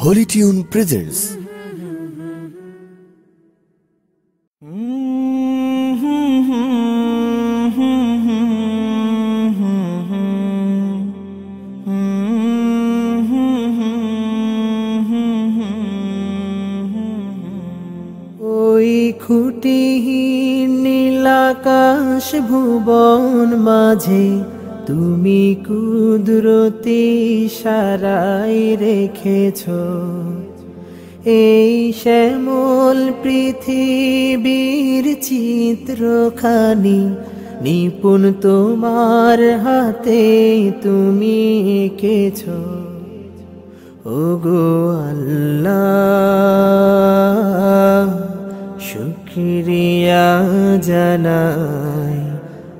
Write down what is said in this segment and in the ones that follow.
Holi tune presents ওই খুঁটিহীন নীলাকাশ ভুবন মাঝে তুমি কুদরতি সারাই রেখেছ। এই শ্যামল পৃথিবীর চিত্রখানি নিপুণ তোমার হাতে তুমি এঁকেছ। ওগো আল্লাহ, শুক্রিয়া জানাই।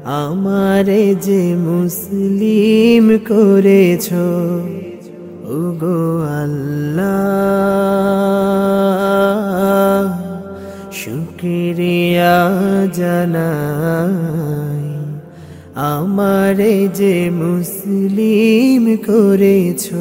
আমারে যে মুসলিম করেছ ওগো আল্লাহ শুক্রিয়া জানাই। আমারে যে মুসলিম করেছ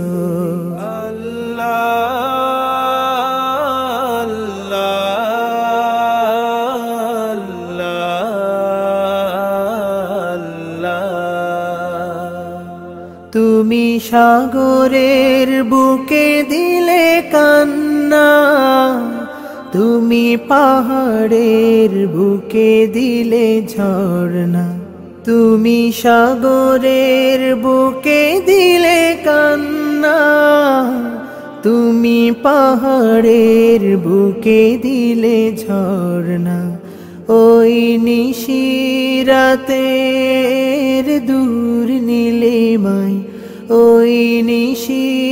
তুমি সাগরের বুকে দিলে কান্না, তুমি পাহাড়ের বুকে দিলে ঝর্ণা, তুমি সাগরের বুকে দিলে কান্না, তুমি পাহাড়ের বুকে দিলে ঝর্ণা। ওই নিশিরাতের দূর নীলিমাই ওই নিশিরাতের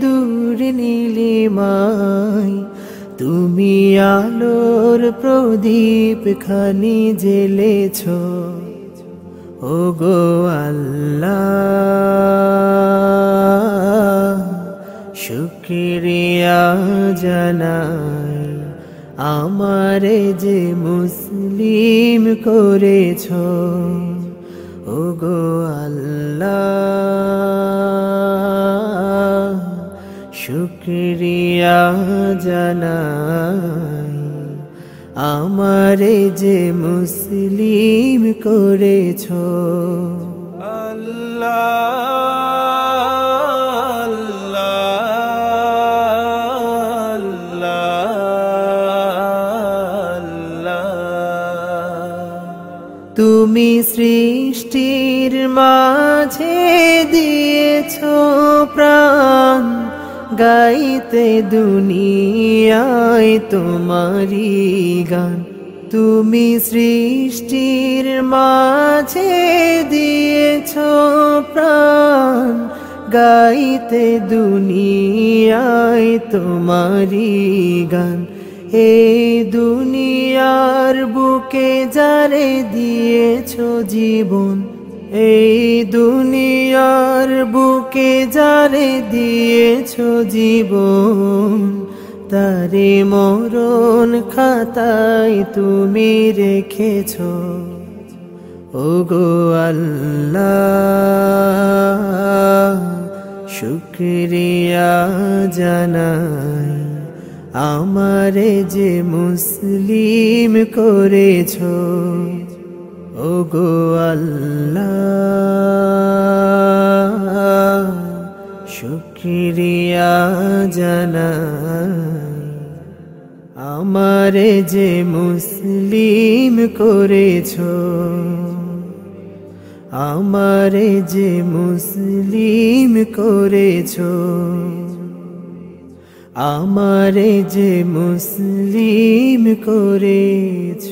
দূর নীলিমাই তুমি আলোর প্রদীপ খানি জেলেছ ও গো আল্লাহ। শুক্রিয়া জানাই। আমারে যে মুসলিম করেছ ও গো আল্লাহ শুক্রিয়া জানাই। আমারে যে মুসলিম করেছ তুমি সৃষ্টির মাঝে দিয়েছ প্রাণ, গাইতে দুনিয়ায় তোমারি গান। তুমি সৃষ্টির মাঝে দিয়েছ প্রাণ, গাইতে দুনিয়ায় তোমারি গান। এই দুনিয়ার বুকে যারে দিয়েছ জীবন, এই দুনিয়ার বুকে যারে দিয়েছ জীবন, তারে মরণ খাতায় তুমি রেখেছ। ও গো আল্লাহ, শুক্রিয়া জানাই। আমারে যে মুসলিম করেছ ও গো আল্লাহ, শুক্রিয়া জানাই। আমারে যে মুসলিম করেছ, আমারে যে মুসলিম করেছ আমারে যে মুসলিম করেছ।